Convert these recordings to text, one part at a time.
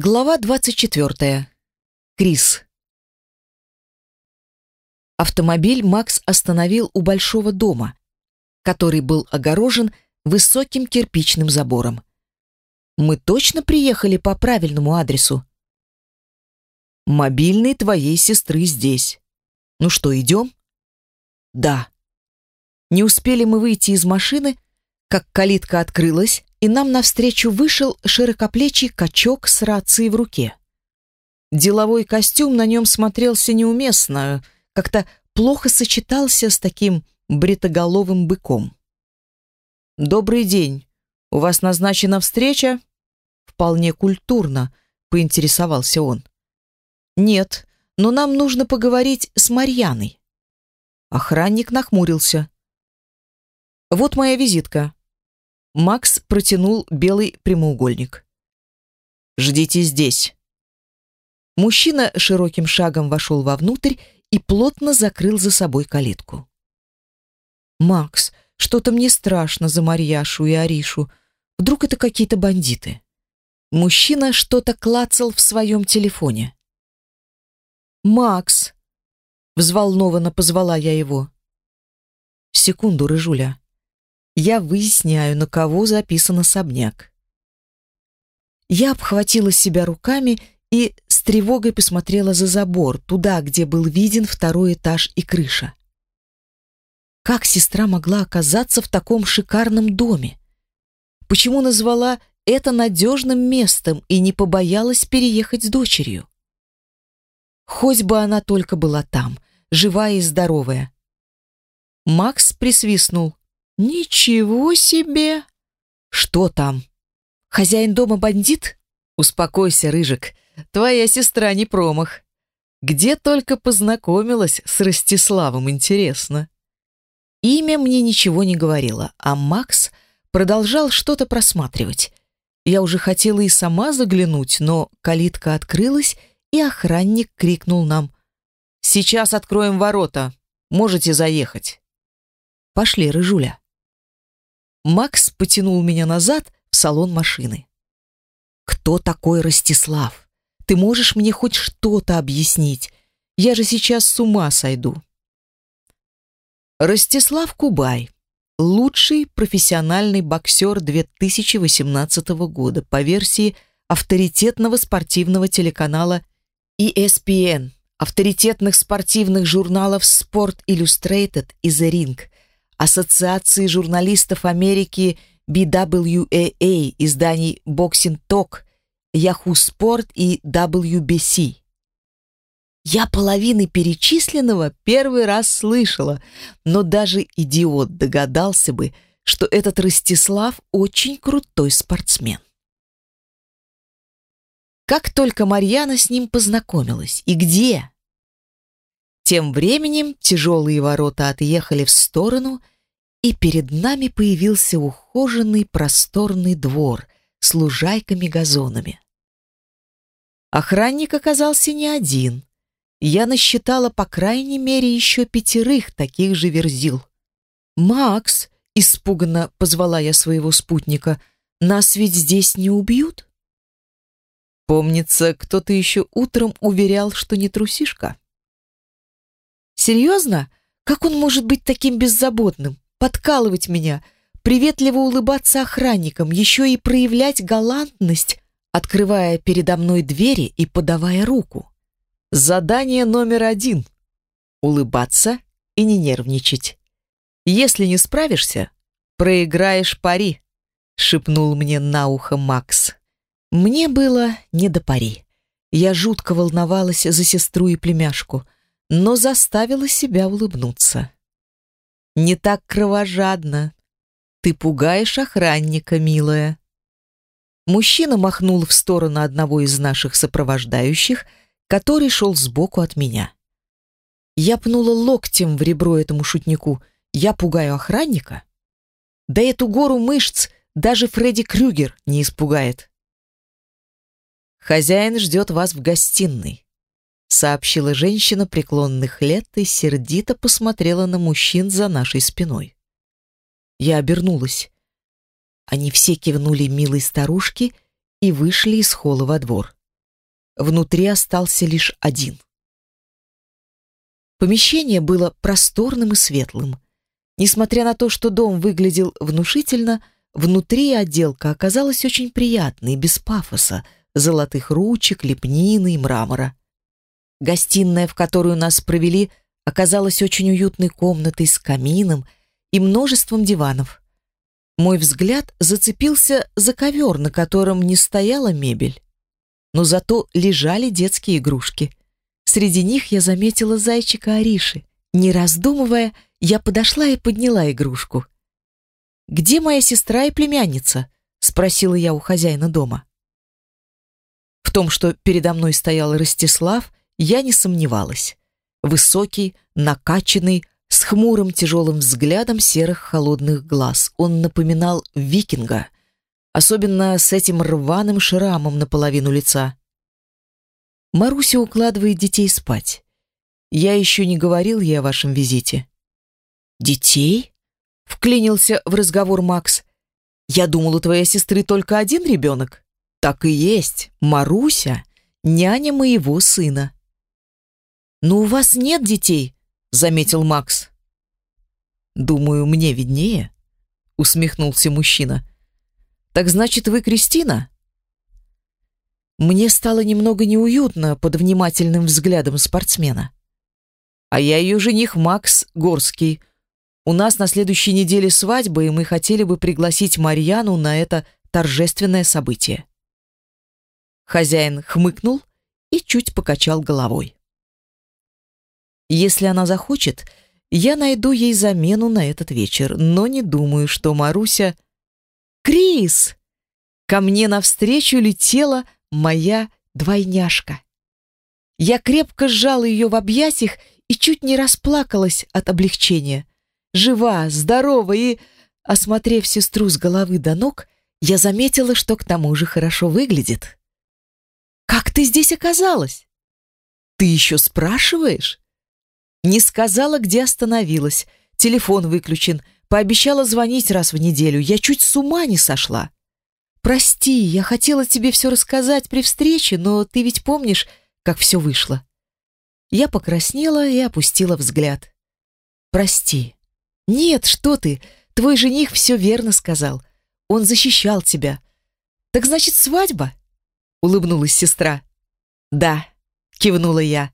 Глава 24. Крис. Автомобиль Макс остановил у большого дома, который был огорожен высоким кирпичным забором. Мы точно приехали по правильному адресу. Мобильный твоей сестры здесь. Ну что, идем? Да. Не успели мы выйти из машины, как калитка открылась, и нам навстречу вышел широкоплечий качок с рацией в руке. Деловой костюм на нем смотрелся неуместно, как-то плохо сочетался с таким бритоголовым быком. «Добрый день. У вас назначена встреча?» Вполне культурно, поинтересовался он. «Нет, но нам нужно поговорить с Марьяной». Охранник нахмурился. «Вот моя визитка. Макс протянул белый прямоугольник. «Ждите здесь». Мужчина широким шагом вошел вовнутрь и плотно закрыл за собой калитку. «Макс, что-то мне страшно за Марьяшу и Аришу. Вдруг это какие-то бандиты?» Мужчина что-то клацал в своем телефоне. «Макс!» — взволнованно позвала я его. «Секунду, Рыжуля я выясняю, на кого записан особняк. Я обхватила себя руками и с тревогой посмотрела за забор, туда, где был виден второй этаж и крыша. Как сестра могла оказаться в таком шикарном доме? Почему назвала это надежным местом и не побоялась переехать с дочерью? Хоть бы она только была там, живая и здоровая. Макс присвистнул. «Ничего себе!» «Что там? Хозяин дома бандит?» «Успокойся, Рыжик, твоя сестра не промах. Где только познакомилась с Ростиславом, интересно». Имя мне ничего не говорило, а Макс продолжал что-то просматривать. Я уже хотела и сама заглянуть, но калитка открылась, и охранник крикнул нам «Сейчас откроем ворота, можете заехать». «Пошли, Рыжуля». Макс потянул меня назад в салон машины. «Кто такой Ростислав? Ты можешь мне хоть что-то объяснить? Я же сейчас с ума сойду». Ростислав Кубай. Лучший профессиональный боксер 2018 года по версии авторитетного спортивного телеканала ESPN, авторитетных спортивных журналов Sport Illustrated и The Ring – Ассоциации журналистов Америки BWAA, изданий Boxing Talk, Yahoo Sport и WBC. Я половины перечисленного первый раз слышала, но даже идиот догадался бы, что этот Ростислав очень крутой спортсмен. Как только Марьяна с ним познакомилась и где? Тем временем тяжелые ворота отъехали в сторону, и перед нами появился ухоженный просторный двор с лужайками-газонами. Охранник оказался не один. Я насчитала по крайней мере еще пятерых таких же верзил. «Макс!» — испуганно позвала я своего спутника. «Нас ведь здесь не убьют?» Помнится, кто-то еще утром уверял, что не трусишка. Серьезно? Как он может быть таким беззаботным? Подкалывать меня, приветливо улыбаться охранникам, еще и проявлять галантность, открывая передо мной двери и подавая руку. Задание номер один — улыбаться и не нервничать. Если не справишься, проиграешь пари, — шепнул мне на ухо Макс. Мне было не до пари. Я жутко волновалась за сестру и племяшку — но заставила себя улыбнуться. «Не так кровожадно. Ты пугаешь охранника, милая». Мужчина махнул в сторону одного из наших сопровождающих, который шел сбоку от меня. Я пнула локтем в ребро этому шутнику. Я пугаю охранника? Да эту гору мышц даже Фредди Крюгер не испугает. Хозяин ждет вас в гостиной сообщила женщина преклонных лет и сердито посмотрела на мужчин за нашей спиной. Я обернулась. Они все кивнули милой старушке и вышли из холла во двор. внутри остался лишь один. Помещение было просторным и светлым. Несмотря на то, что дом выглядел внушительно, внутри отделка оказалась очень приятной, без пафоса, золотых ручек, лепнины и мрамора. Гостиная, в которую нас провели, оказалась очень уютной комнатой с камином и множеством диванов. Мой взгляд зацепился за ковер, на котором не стояла мебель, но зато лежали детские игрушки. Среди них я заметила зайчика Ариши. Не раздумывая, я подошла и подняла игрушку. «Где моя сестра и племянница?» — спросила я у хозяина дома. В том, что передо мной стоял Ростислав, я не сомневалась. Высокий, накачанный, с хмурым тяжелым взглядом серых холодных глаз. Он напоминал викинга, особенно с этим рваным шрамом наполовину лица. Маруся укладывает детей спать. Я еще не говорил ей о вашем визите. Детей? Вклинился в разговор Макс. Я думал, у твоей сестры только один ребенок. Так и есть. Маруся — няня моего сына. Но у вас нет детей, заметил Макс. Думаю, мне виднее, усмехнулся мужчина. Так значит, вы Кристина? Мне стало немного неуютно под внимательным взглядом спортсмена. А я ее жених Макс Горский. У нас на следующей неделе свадьба, и мы хотели бы пригласить Марьяну на это торжественное событие. Хозяин хмыкнул и чуть покачал головой. Если она захочет, я найду ей замену на этот вечер, но не думаю, что Маруся... Крис! Ко мне навстречу летела моя двойняшка. Я крепко сжала ее в объятиях и чуть не расплакалась от облегчения. Жива, здорова и, осмотрев сестру с головы до ног, я заметила, что к тому же хорошо выглядит. «Как ты здесь оказалась?» «Ты еще спрашиваешь?» Не сказала, где остановилась. Телефон выключен. Пообещала звонить раз в неделю. Я чуть с ума не сошла. «Прости, я хотела тебе все рассказать при встрече, но ты ведь помнишь, как все вышло?» Я покраснела и опустила взгляд. «Прости». «Нет, что ты, твой жених все верно сказал. Он защищал тебя». «Так значит, свадьба?» — улыбнулась сестра. «Да», — кивнула я.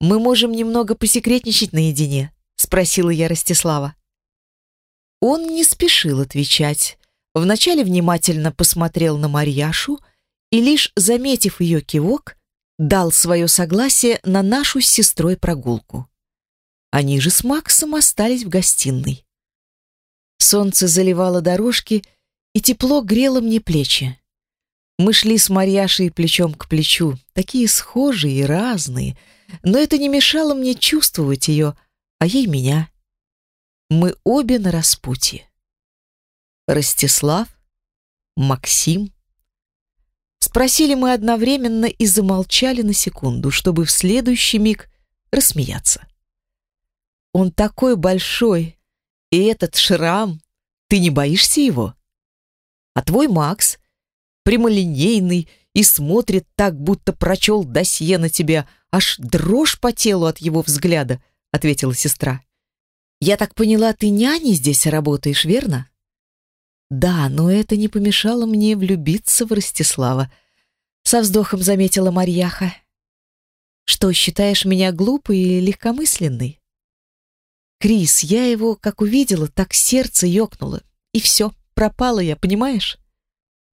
«Мы можем немного посекретничать наедине?» — спросила я Ростислава. Он не спешил отвечать, Вначале внимательно посмотрел на Марьяшу и, лишь заметив ее кивок, дал свое согласие на нашу с сестрой прогулку. Они же с Максом остались в гостиной. Солнце заливало дорожки, и тепло грело мне плечи. Мы шли с Марьяшей плечом к плечу, такие схожие и разные, но это не мешало мне чувствовать ее, а ей меня. Мы обе на распутье. Ростислав? Максим? Спросили мы одновременно и замолчали на секунду, чтобы в следующий миг рассмеяться. Он такой большой, и этот шрам, ты не боишься его? А твой Макс прямолинейный и смотрит так, будто прочел досье на тебя, аж дрожь по телу от его взгляда, ответила сестра. Я так поняла, ты няней здесь работаешь, верно? Да, но это не помешало мне влюбиться в Ростислава. Со вздохом заметила Марьяха. Что, считаешь меня глупой и легкомысленной? Крис, я его, как увидела, так сердце ёкнуло. И все, пропала я, понимаешь?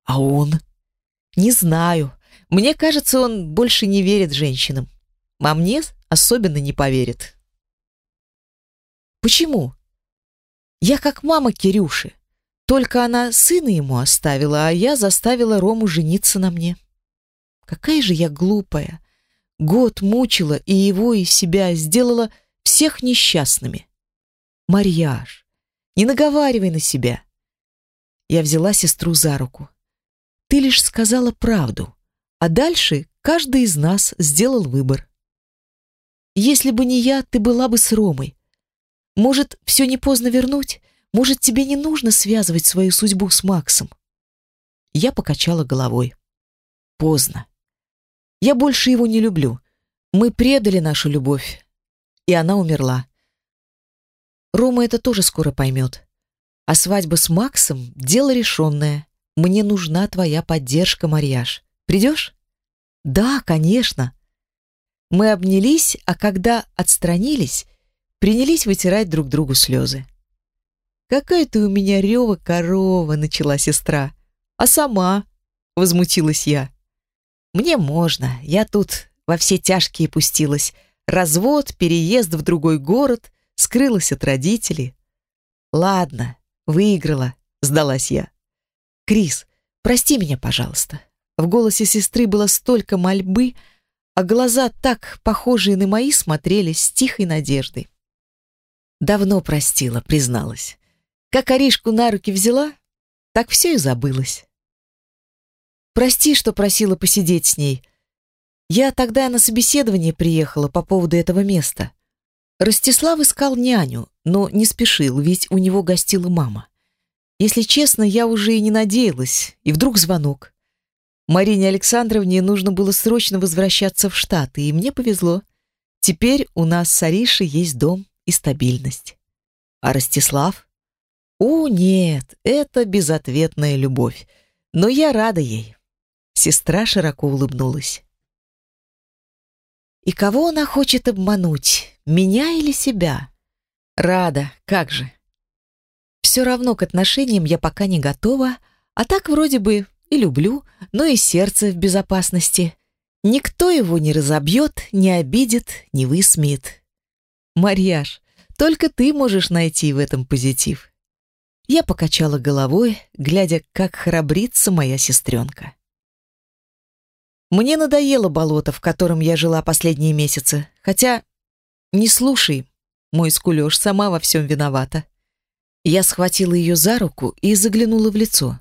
А он? Не знаю. Мне кажется, он больше не верит женщинам. А мне особенно не поверит. Почему? Я как мама Кирюши. Только она сына ему оставила, а я заставила Рому жениться на мне. Какая же я глупая. Год мучила и его, и себя, сделала всех несчастными. Марьяж, не наговаривай на себя. Я взяла сестру за руку. Ты лишь сказала правду, а дальше каждый из нас сделал выбор. Если бы не я, ты была бы с Ромой. Может, все не поздно вернуть? Может, тебе не нужно связывать свою судьбу с Максом? Я покачала головой. Поздно. Я больше его не люблю. Мы предали нашу любовь, и она умерла. Рома это тоже скоро поймет. А свадьба с Максом — дело решенное. Мне нужна твоя поддержка, Марьяш. Придешь? Да, конечно. Мы обнялись, а когда отстранились, принялись вытирать друг другу слезы. «Какая ты у меня рева корова!» — начала сестра. «А сама?» — возмутилась я. «Мне можно. Я тут во все тяжкие пустилась. Развод, переезд в другой город, скрылась от родителей. Ладно, выиграла, сдалась я. Крис, прости меня, пожалуйста. В голосе сестры было столько мольбы, а глаза, так похожие на мои, смотрели с тихой надеждой. Давно простила, призналась. Как Аришку на руки взяла, так все и забылось. Прости, что просила посидеть с ней. Я тогда на собеседование приехала по поводу этого места. Ростислав искал няню, но не спешил, ведь у него гостила мама. Если честно, я уже и не надеялась, и вдруг звонок. Марине Александровне нужно было срочно возвращаться в Штаты, и мне повезло. Теперь у нас с Аришей есть дом и стабильность. А Ростислав? О, нет, это безответная любовь. Но я рада ей. Сестра широко улыбнулась. И кого она хочет обмануть, меня или себя? Рада, как же. Все равно к отношениям я пока не готова, а так вроде бы и люблю, но и сердце в безопасности. Никто его не разобьет, не обидит, не высмеет. Марьяш, только ты можешь найти в этом позитив. Я покачала головой, глядя, как храбрится моя сестренка. Мне надоело болото, в котором я жила последние месяцы. Хотя, не слушай, мой скулёж сама во всем виновата. Я схватила ее за руку и заглянула в лицо.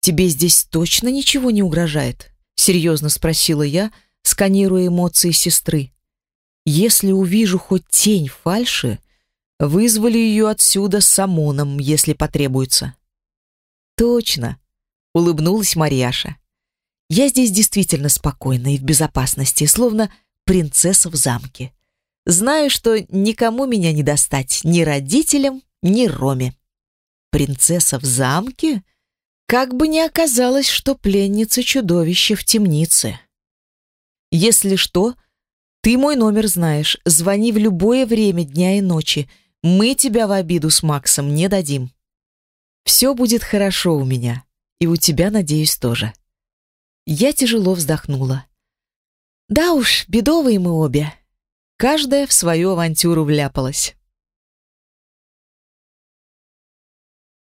«Тебе здесь точно ничего не угрожает?» — серьезно спросила я, сканируя эмоции сестры. «Если увижу хоть тень фальши, вызвали ее отсюда с ОМОНом, если потребуется». «Точно», — улыбнулась Марьяша. Я здесь действительно спокойна и в безопасности, словно принцесса в замке. Знаю, что никому меня не достать, ни родителям, ни Роме. Принцесса в замке? Как бы ни оказалось, что пленница чудовище в темнице. Если что, ты мой номер знаешь. Звони в любое время дня и ночи. Мы тебя в обиду с Максом не дадим. Все будет хорошо у меня. И у тебя, надеюсь, тоже. Я тяжело вздохнула. Да уж, бедовые мы обе. Каждая в свою авантюру вляпалась.